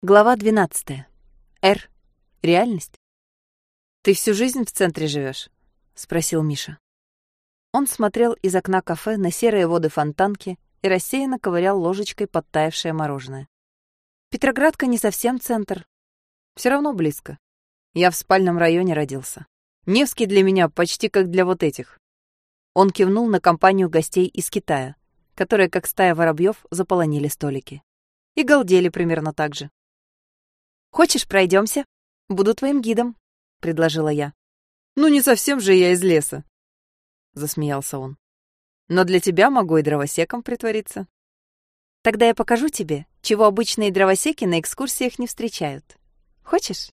Глава 12. Р. Реальность. «Ты всю жизнь в центре живешь? спросил Миша. Он смотрел из окна кафе на серые воды фонтанки и рассеянно ковырял ложечкой подтаявшее мороженое. «Петроградка не совсем центр. Все равно близко. Я в спальном районе родился. Невский для меня почти как для вот этих». Он кивнул на компанию гостей из Китая, которые, как стая воробьев, заполонили столики. И галдели примерно так же. Хочешь, пройдемся? Буду твоим гидом, предложила я. Ну не совсем же я из леса, засмеялся он. Но для тебя могу и дровосеком притвориться. Тогда я покажу тебе, чего обычные дровосеки на экскурсиях не встречают. Хочешь?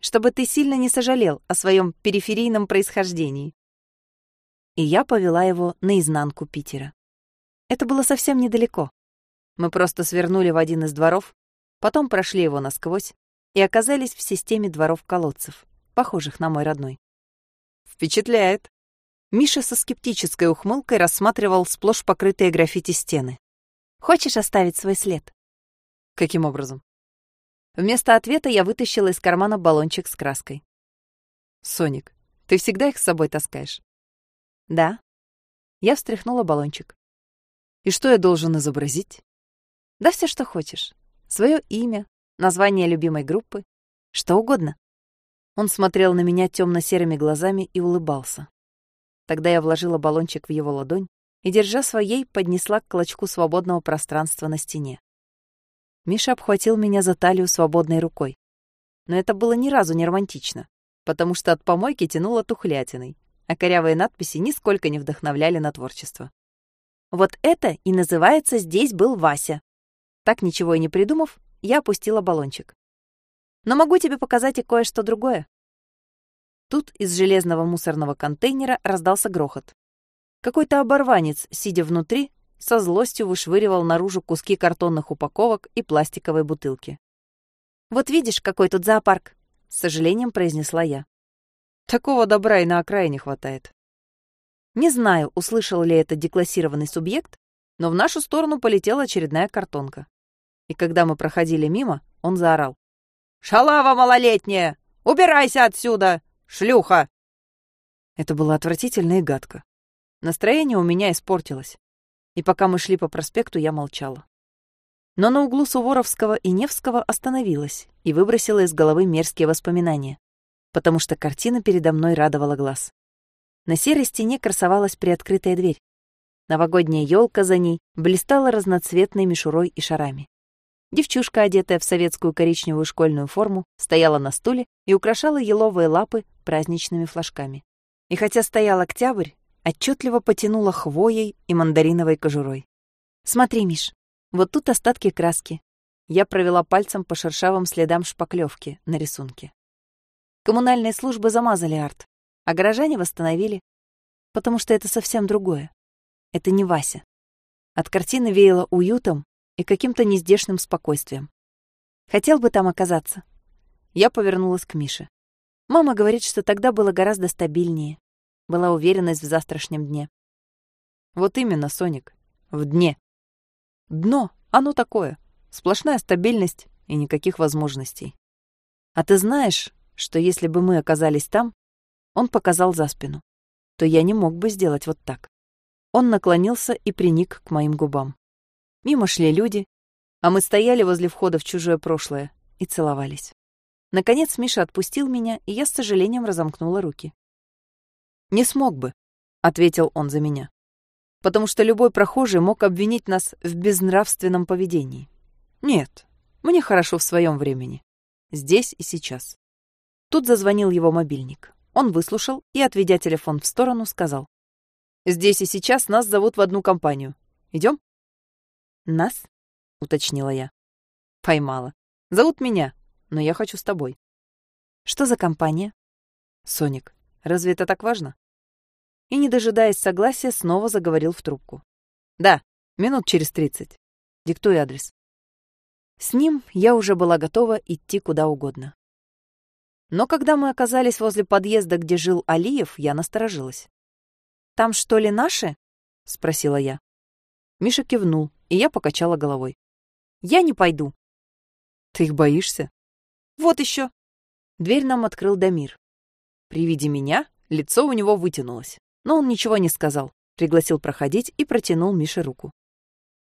Чтобы ты сильно не сожалел о своем периферийном происхождении. И я повела его наизнанку Питера. Это было совсем недалеко. Мы просто свернули в один из дворов, потом прошли его насквозь и оказались в системе дворов-колодцев, похожих на мой родной. Впечатляет. Миша со скептической ухмылкой рассматривал сплошь покрытые граффити стены. Хочешь оставить свой след? Каким образом? Вместо ответа я вытащила из кармана баллончик с краской. Соник, ты всегда их с собой таскаешь? Да. Я встряхнула баллончик. И что я должен изобразить? Да все, что хочешь свое имя, название любимой группы, что угодно. Он смотрел на меня темно-серыми глазами и улыбался. Тогда я вложила баллончик в его ладонь и, держа своей, поднесла к клочку свободного пространства на стене. Миша обхватил меня за талию свободной рукой. Но это было ни разу не романтично, потому что от помойки тянуло тухлятиной, а корявые надписи нисколько не вдохновляли на творчество. Вот это и называется «Здесь был Вася», так ничего и не придумав, я опустила баллончик. Но могу тебе показать и кое-что другое. Тут из железного мусорного контейнера раздался грохот. Какой-то оборванец, сидя внутри, со злостью вышвыривал наружу куски картонных упаковок и пластиковой бутылки. «Вот видишь, какой тут зоопарк!» — с сожалением произнесла я. «Такого добра и на окраине хватает». Не знаю, услышал ли это деклассированный субъект, но в нашу сторону полетела очередная картонка. И когда мы проходили мимо, он заорал. «Шалава малолетняя! Убирайся отсюда! Шлюха!» Это было отвратительно и гадко. Настроение у меня испортилось. И пока мы шли по проспекту, я молчала. Но на углу Суворовского и Невского остановилась и выбросила из головы мерзкие воспоминания, потому что картина передо мной радовала глаз. На серой стене красовалась приоткрытая дверь. Новогодняя елка за ней блистала разноцветной мишурой и шарами. Девчушка, одетая в советскую коричневую школьную форму, стояла на стуле и украшала еловые лапы праздничными флажками. И хотя стоял октябрь, отчетливо потянула хвоей и мандариновой кожурой. «Смотри, Миш, вот тут остатки краски». Я провела пальцем по шершавым следам шпаклевки на рисунке. Коммунальные службы замазали арт, а горожане восстановили, потому что это совсем другое. Это не Вася. От картины веяло уютом и каким-то нездешным спокойствием. Хотел бы там оказаться. Я повернулась к Мише. Мама говорит, что тогда было гораздо стабильнее. Была уверенность в завтрашнем дне. Вот именно, Соник. В дне. Дно, оно такое. Сплошная стабильность и никаких возможностей. А ты знаешь, что если бы мы оказались там, он показал за спину, то я не мог бы сделать вот так. Он наклонился и приник к моим губам. Мимо шли люди, а мы стояли возле входа в чужое прошлое и целовались. Наконец Миша отпустил меня, и я с сожалением разомкнула руки. «Не смог бы», — ответил он за меня, «потому что любой прохожий мог обвинить нас в безнравственном поведении. Нет, мне хорошо в своем времени. Здесь и сейчас». Тут зазвонил его мобильник. Он выслушал и, отведя телефон в сторону, сказал. Здесь и сейчас нас зовут в одну компанию. Идем? Нас? уточнила я. Поймала. Зовут меня, но я хочу с тобой. Что за компания? Соник. Разве это так важно? И, не дожидаясь согласия, снова заговорил в трубку. Да, минут через тридцать. Диктуй адрес. С ним я уже была готова идти куда угодно. Но когда мы оказались возле подъезда, где жил Алиев, я насторожилась. Там что ли наши? спросила я. Миша кивнул, и я покачала головой. Я не пойду. Ты их боишься? Вот еще. Дверь нам открыл Дамир. При виде меня лицо у него вытянулось, но он ничего не сказал, пригласил проходить и протянул Мише руку.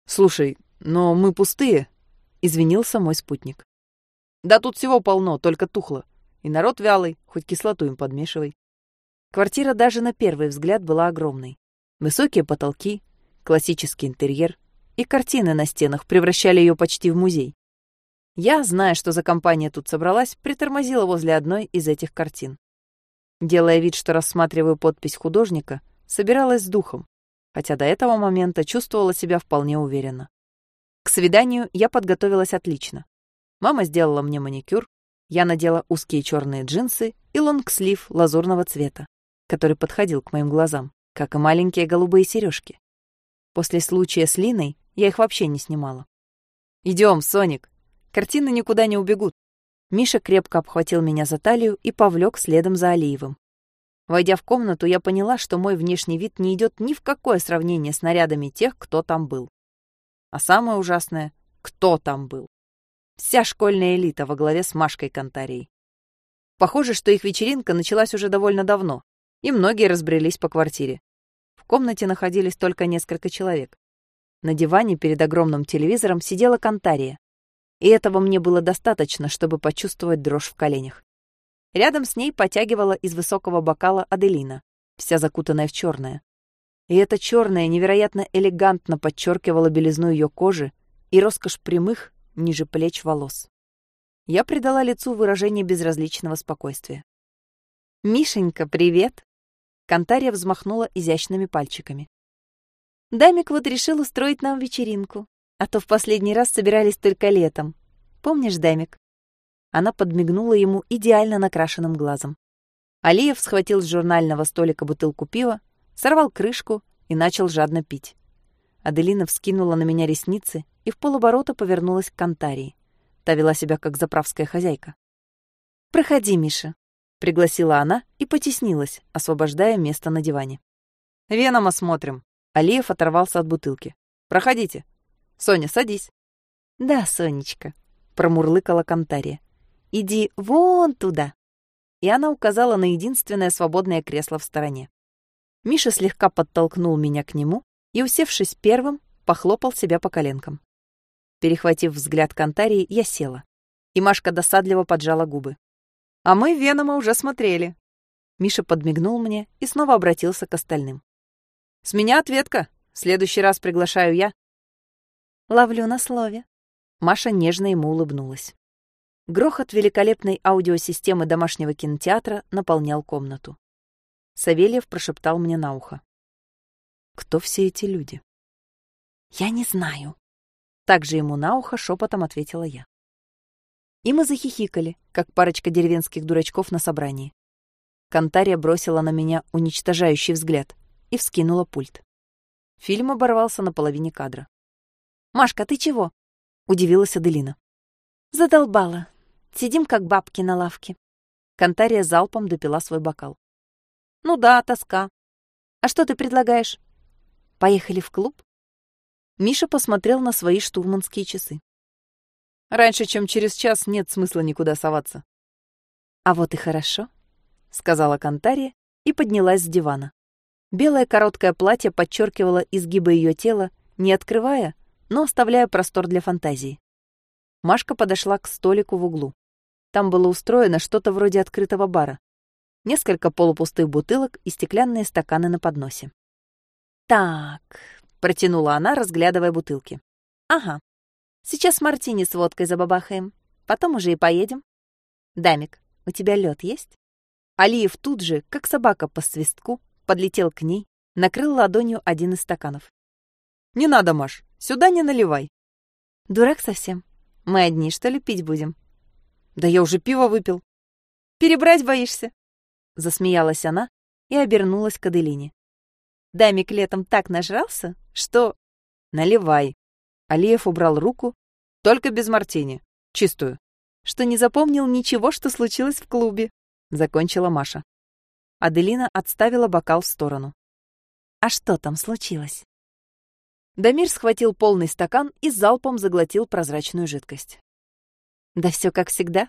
«Слушай, но мы пустые», — извинился мой спутник. «Да тут всего полно, только тухло. И народ вялый, хоть кислоту им подмешивай». Квартира даже на первый взгляд была огромной. Высокие потолки, классический интерьер и картины на стенах превращали ее почти в музей. Я, зная, что за компания тут собралась, притормозила возле одной из этих картин. Делая вид, что рассматриваю подпись художника, собиралась с духом, хотя до этого момента чувствовала себя вполне уверенно. К свиданию я подготовилась отлично. Мама сделала мне маникюр, я надела узкие черные джинсы и лонгслив лазурного цвета, который подходил к моим глазам, как и маленькие голубые сережки. После случая с Линой я их вообще не снимала. Идем, Соник. Картины никуда не убегут. Миша крепко обхватил меня за талию и повлек следом за Алиевым. Войдя в комнату, я поняла, что мой внешний вид не идет ни в какое сравнение с нарядами тех, кто там был. А самое ужасное — кто там был. Вся школьная элита во главе с Машкой Кантарией. Похоже, что их вечеринка началась уже довольно давно, и многие разбрелись по квартире. В комнате находились только несколько человек. На диване перед огромным телевизором сидела Кантария, и этого мне было достаточно, чтобы почувствовать дрожь в коленях. Рядом с ней потягивала из высокого бокала Аделина, вся закутанная в черное. И это черное невероятно элегантно подчеркивало белизну ее кожи и роскошь прямых, ниже плеч волос. Я придала лицу выражение безразличного спокойствия. «Мишенька, привет!» Кантария взмахнула изящными пальчиками. «Дамик вот решил устроить нам вечеринку, а то в последний раз собирались только летом. Помнишь, Дамик?» Она подмигнула ему идеально накрашенным глазом. Алиев схватил с журнального столика бутылку пива, сорвал крышку и начал жадно пить. Аделина вскинула на меня ресницы и в полоборота повернулась к Кантарии. Та вела себя как заправская хозяйка. «Проходи, Миша», — пригласила она и потеснилась, освобождая место на диване. «Веном осмотрим». Алиев оторвался от бутылки. «Проходите. Соня, садись». «Да, Сонечка», — промурлыкала Кантария. Иди вон туда!» И она указала на единственное свободное кресло в стороне. Миша слегка подтолкнул меня к нему и, усевшись первым, похлопал себя по коленкам. Перехватив взгляд Кантарии, я села. И Машка досадливо поджала губы. «А мы Венома уже смотрели». Миша подмигнул мне и снова обратился к остальным. «С меня ответка. В следующий раз приглашаю я». «Ловлю на слове». Маша нежно ему улыбнулась. Грохот великолепной аудиосистемы домашнего кинотеатра наполнял комнату. Савельев прошептал мне на ухо. «Кто все эти люди?» «Я не знаю», — также ему на ухо шепотом ответила я. И мы захихикали, как парочка деревенских дурачков на собрании. Кантария бросила на меня уничтожающий взгляд и вскинула пульт. Фильм оборвался на половине кадра. «Машка, ты чего?» — удивилась Аделина. «Задолбала. Сидим, как бабки на лавке. Кантария залпом допила свой бокал. Ну да, тоска. А что ты предлагаешь? Поехали в клуб? Миша посмотрел на свои штурманские часы. Раньше, чем через час, нет смысла никуда соваться. А вот и хорошо, сказала Кантария и поднялась с дивана. Белое короткое платье подчеркивало изгибы ее тела, не открывая, но оставляя простор для фантазии. Машка подошла к столику в углу. Там было устроено что-то вроде открытого бара. Несколько полупустых бутылок и стеклянные стаканы на подносе. «Так», — протянула она, разглядывая бутылки. «Ага. Сейчас мартини с водкой забабахаем. Потом уже и поедем. Дамик, у тебя лед есть?» Алиев тут же, как собака по свистку, подлетел к ней, накрыл ладонью один из стаканов. «Не надо, Маш, сюда не наливай». «Дурак совсем. Мы одни, что ли, пить будем?» Да я уже пиво выпил. Перебрать боишься? Засмеялась она и обернулась к Аделине. Дамик летом так нажрался, что... Наливай. Алиев убрал руку, только без мартини, чистую. Что не запомнил ничего, что случилось в клубе, закончила Маша. Аделина отставила бокал в сторону. А что там случилось? Дамир схватил полный стакан и залпом заглотил прозрачную жидкость. Да все как всегда.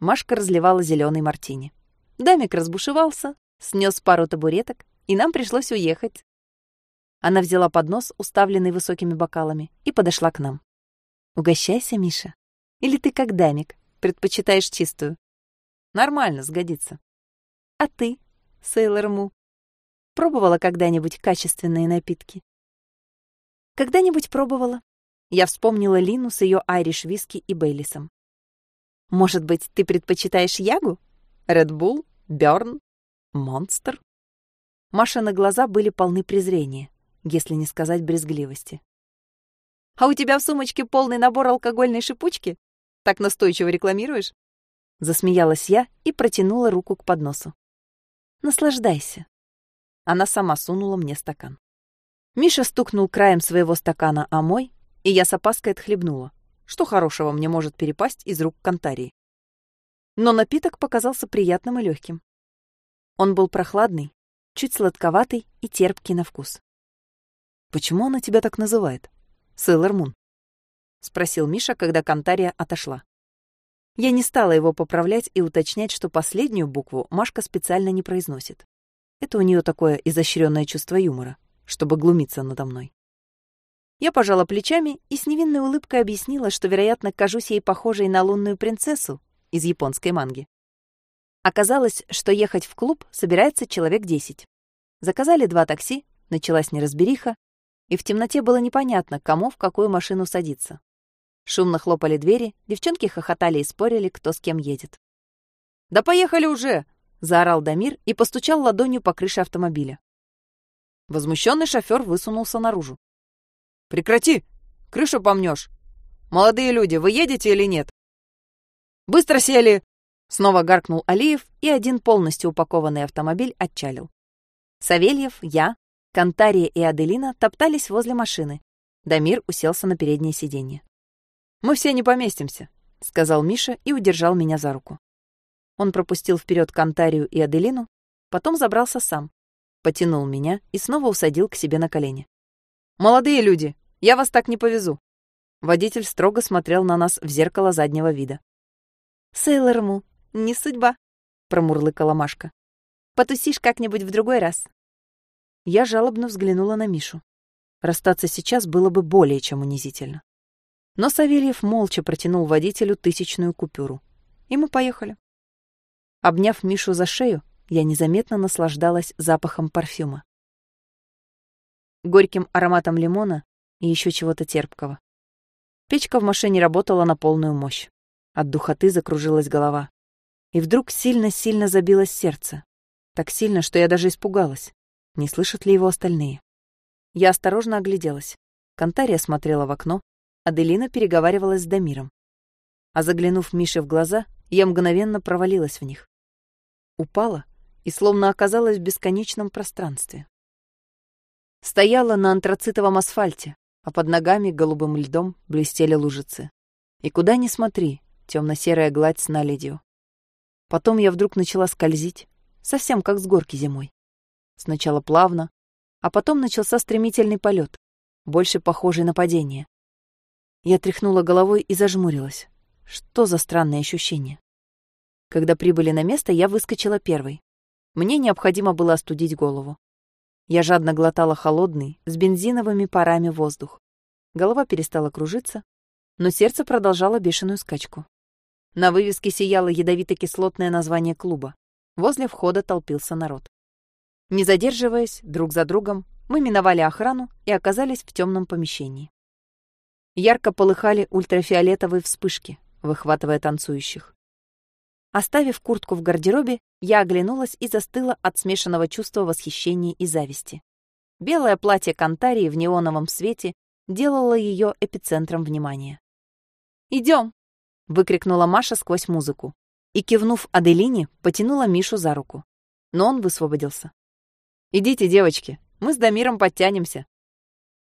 Машка разливала зеленый мартини. Дамик разбушевался, снес пару табуреток, и нам пришлось уехать. Она взяла поднос, уставленный высокими бокалами, и подошла к нам. «Угощайся, Миша. Или ты как Дамик, предпочитаешь чистую?» «Нормально, сгодится». «А ты, Сейлор Му, пробовала когда-нибудь качественные напитки?» «Когда-нибудь пробовала». Я вспомнила Лину с ее айриш виски и бейлисом. «Может быть, ты предпочитаешь Ягу? Редбул? Бёрн? Монстр?» Машины глаза были полны презрения если не сказать брезгливости. «А у тебя в сумочке полный набор алкогольной шипучки? Так настойчиво рекламируешь?» Засмеялась я и протянула руку к подносу. «Наслаждайся». Она сама сунула мне стакан. Миша стукнул краем своего стакана о мой, и я с опаской отхлебнула. Что хорошего мне может перепасть из рук Кантарии? Но напиток показался приятным и легким. Он был прохладный, чуть сладковатый и терпкий на вкус. Почему она тебя так называет? Сейлор Мун. Спросил Миша, когда Кантария отошла. Я не стала его поправлять и уточнять, что последнюю букву Машка специально не произносит. Это у нее такое изощренное чувство юмора, чтобы глумиться надо мной. Я пожала плечами и с невинной улыбкой объяснила, что, вероятно, кажусь ей похожей на лунную принцессу из японской манги. Оказалось, что ехать в клуб собирается человек десять. Заказали два такси, началась неразбериха, и в темноте было непонятно, кому в какую машину садиться. Шумно хлопали двери, девчонки хохотали и спорили, кто с кем едет. «Да поехали уже!» — заорал Дамир и постучал ладонью по крыше автомобиля. Возмущенный шофер высунулся наружу. «Прекрати! Крышу помнешь! Молодые люди, вы едете или нет?» «Быстро сели!» Снова гаркнул Алиев, и один полностью упакованный автомобиль отчалил. Савельев, я, Кантария и Аделина топтались возле машины. Дамир уселся на переднее сиденье. «Мы все не поместимся», — сказал Миша и удержал меня за руку. Он пропустил вперед Кантарию и Аделину, потом забрался сам, потянул меня и снова усадил к себе на колени. «Молодые люди, я вас так не повезу». Водитель строго смотрел на нас в зеркало заднего вида. «Сейлор Му, не судьба», — промурлыкала Машка. «Потусишь как-нибудь в другой раз. Я жалобно взглянула на Мишу. Расстаться сейчас было бы более чем унизительно. Но Савельев молча протянул водителю тысячную купюру. И мы поехали. Обняв Мишу за шею, я незаметно наслаждалась запахом парфюма. Горьким ароматом лимона и еще чего-то терпкого. Печка в машине работала на полную мощь. От духоты закружилась голова. И вдруг сильно-сильно забилось сердце. Так сильно, что я даже испугалась. Не слышат ли его остальные? Я осторожно огляделась. Кантария смотрела в окно, Аделина переговаривалась с Дамиром. А заглянув Мише в глаза, я мгновенно провалилась в них. Упала и словно оказалась в бесконечном пространстве. Стояла на антрацитовом асфальте, а под ногами голубым льдом блестели лужицы. И куда ни смотри, темно-серая гладь с наледью. Потом я вдруг начала скользить, совсем как с горки зимой. Сначала плавно, а потом начался стремительный полет, больше похожий на падение. Я тряхнула головой и зажмурилась. Что за странное ощущение? Когда прибыли на место, я выскочила первой. Мне необходимо было остудить голову. Я жадно глотала холодный, с бензиновыми парами воздух. Голова перестала кружиться, но сердце продолжало бешеную скачку. На вывеске сияло ядовито-кислотное название клуба. Возле входа толпился народ. Не задерживаясь друг за другом, мы миновали охрану и оказались в темном помещении. Ярко полыхали ультрафиолетовые вспышки, выхватывая танцующих. Оставив куртку в гардеробе, я оглянулась и застыла от смешанного чувства восхищения и зависти. Белое платье Кантарии в неоновом свете делало ее эпицентром внимания. «Идем!» — выкрикнула Маша сквозь музыку и, кивнув Аделине, потянула Мишу за руку. Но он высвободился. «Идите, девочки, мы с Дамиром подтянемся».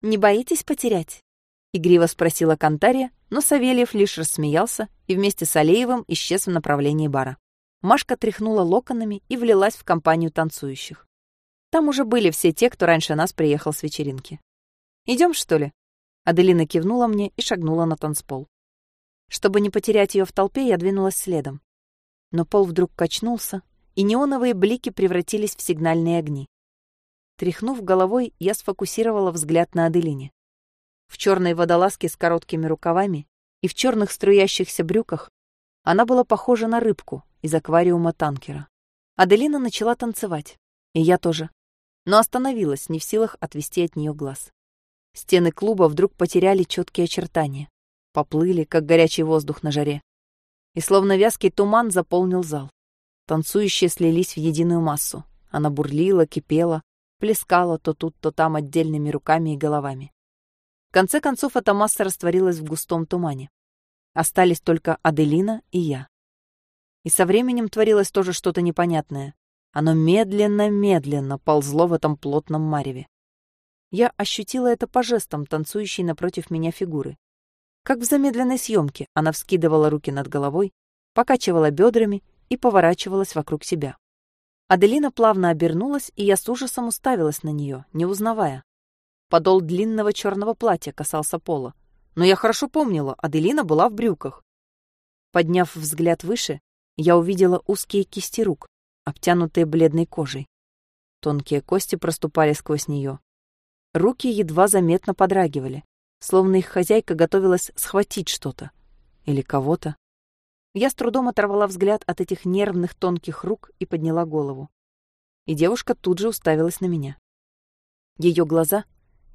«Не боитесь потерять?» — игриво спросила Кантария, но Савельев лишь рассмеялся и вместе с Алеевым исчез в направлении бара. Машка тряхнула локонами и влилась в компанию танцующих. Там уже были все те, кто раньше нас приехал с вечеринки. Идем, что ли?» Аделина кивнула мне и шагнула на танцпол. Чтобы не потерять ее в толпе, я двинулась следом. Но пол вдруг качнулся, и неоновые блики превратились в сигнальные огни. Тряхнув головой, я сфокусировала взгляд на Аделине. В черной водолазке с короткими рукавами и в черных струящихся брюках она была похожа на рыбку из аквариума танкера. Аделина начала танцевать, и я тоже, но остановилась, не в силах отвести от нее глаз. Стены клуба вдруг потеряли четкие очертания, поплыли, как горячий воздух на жаре. И словно вязкий туман заполнил зал. Танцующие слились в единую массу. Она бурлила, кипела, плескала то тут, то там отдельными руками и головами. В конце концов, эта масса растворилась в густом тумане. Остались только Аделина и я. И со временем творилось тоже что-то непонятное. Оно медленно-медленно ползло в этом плотном мареве. Я ощутила это по жестам танцующей напротив меня фигуры. Как в замедленной съемке она вскидывала руки над головой, покачивала бедрами и поворачивалась вокруг себя. Аделина плавно обернулась, и я с ужасом уставилась на нее, не узнавая. Подол длинного черного платья касался пола. Но я хорошо помнила, Аделина была в брюках. Подняв взгляд выше, я увидела узкие кисти рук, обтянутые бледной кожей. Тонкие кости проступали сквозь нее. Руки едва заметно подрагивали, словно их хозяйка готовилась схватить что-то или кого-то. Я с трудом оторвала взгляд от этих нервных тонких рук и подняла голову. И девушка тут же уставилась на меня. Ее глаза,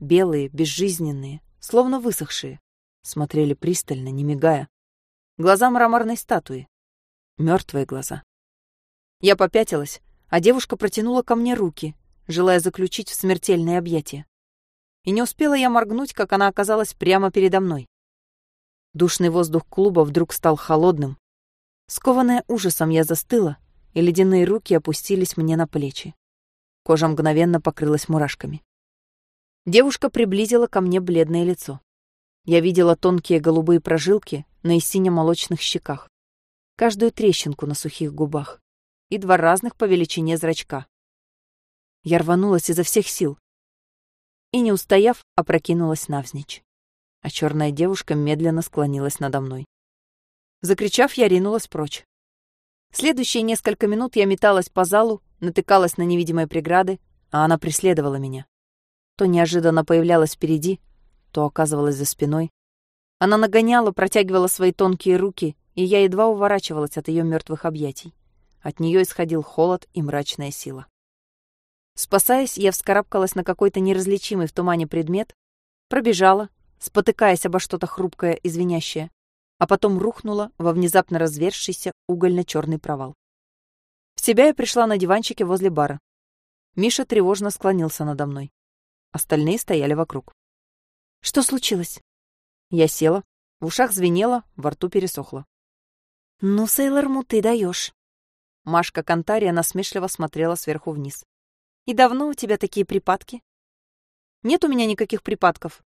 белые, безжизненные, словно высохшие, смотрели пристально, не мигая. Глаза мраморной статуи. Мертвые глаза. Я попятилась, а девушка протянула ко мне руки, желая заключить в смертельное объятие. И не успела я моргнуть, как она оказалась прямо передо мной. Душный воздух клуба вдруг стал холодным. Скованная ужасом, я застыла, и ледяные руки опустились мне на плечи. Кожа мгновенно покрылась мурашками. Девушка приблизила ко мне бледное лицо. Я видела тонкие голубые прожилки на сине-молочных щеках, каждую трещинку на сухих губах и два разных по величине зрачка. Я рванулась изо всех сил и, не устояв, опрокинулась навзничь, а черная девушка медленно склонилась надо мной. Закричав, я ринулась прочь. Следующие несколько минут я металась по залу, натыкалась на невидимые преграды, а она преследовала меня. То неожиданно появлялась впереди, то оказывалась за спиной. Она нагоняла, протягивала свои тонкие руки, и я едва уворачивалась от ее мертвых объятий. От нее исходил холод и мрачная сила. Спасаясь, я вскарабкалась на какой-то неразличимый в тумане предмет, пробежала, спотыкаясь обо что-то хрупкое и звенящее, а потом рухнула во внезапно развершийся угольно-черный провал. В себя я пришла на диванчике возле бара. Миша тревожно склонился надо мной. Остальные стояли вокруг. Что случилось? Я села, в ушах звенело, во рту пересохло. Ну, Сейлор Му, ты даешь. Машка Кантария насмешливо смотрела сверху вниз. И давно у тебя такие припадки? Нет у меня никаких припадков.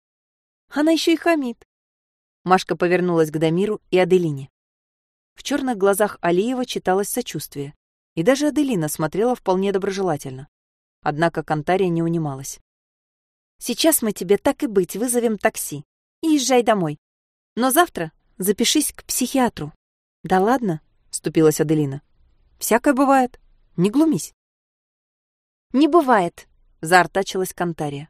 Она еще и хамит. Машка повернулась к Дамиру и Аделине. В черных глазах Алиева читалось сочувствие, и даже Аделина смотрела вполне доброжелательно. Однако Кантария не унималась. Сейчас мы тебе так и быть вызовем такси и езжай домой. Но завтра запишись к психиатру. Да ладно, вступилась Аделина. Всякое бывает. Не глумись. Не бывает, заортачилась Кантария.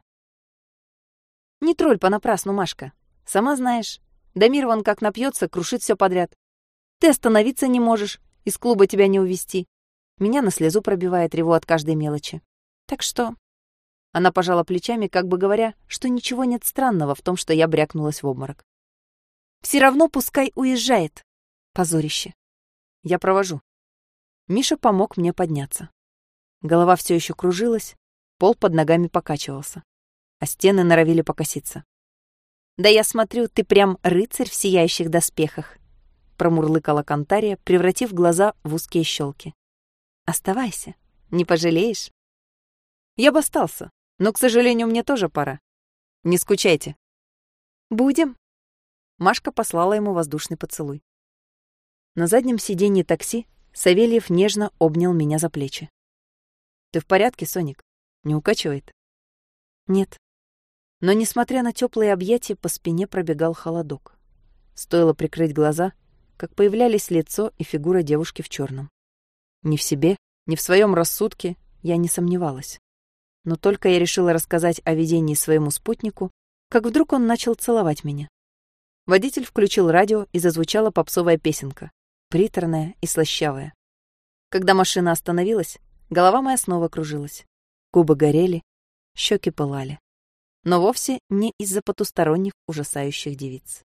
Не тролль понапрасну, Машка. Сама знаешь, Дамир вон как напьется, крушит все подряд. Ты остановиться не можешь, из клуба тебя не увести. Меня на слезу пробивает, реву от каждой мелочи. Так что она пожала плечами, как бы говоря, что ничего нет странного в том, что я брякнулась в обморок. Все равно пускай уезжает. Позорище. Я провожу. Миша помог мне подняться. Голова все еще кружилась, пол под ногами покачивался, а стены норовили покоситься. «Да я смотрю, ты прям рыцарь в сияющих доспехах», промурлыкала Кантария, превратив глаза в узкие щелки. «Оставайся, не пожалеешь». Я бы остался, но, к сожалению, мне тоже пора. Не скучайте. Будем. Машка послала ему воздушный поцелуй. На заднем сиденье такси Савельев нежно обнял меня за плечи. Ты в порядке, Соник? Не укачивает? Нет. Но, несмотря на теплые объятия, по спине пробегал холодок. Стоило прикрыть глаза, как появлялись лицо и фигура девушки в черном. Ни в себе, ни в своем рассудке я не сомневалась. Но только я решила рассказать о видении своему спутнику, как вдруг он начал целовать меня. Водитель включил радио, и зазвучала попсовая песенка, приторная и слащавая. Когда машина остановилась, голова моя снова кружилась. Губы горели, щеки пылали. Но вовсе не из-за потусторонних ужасающих девиц.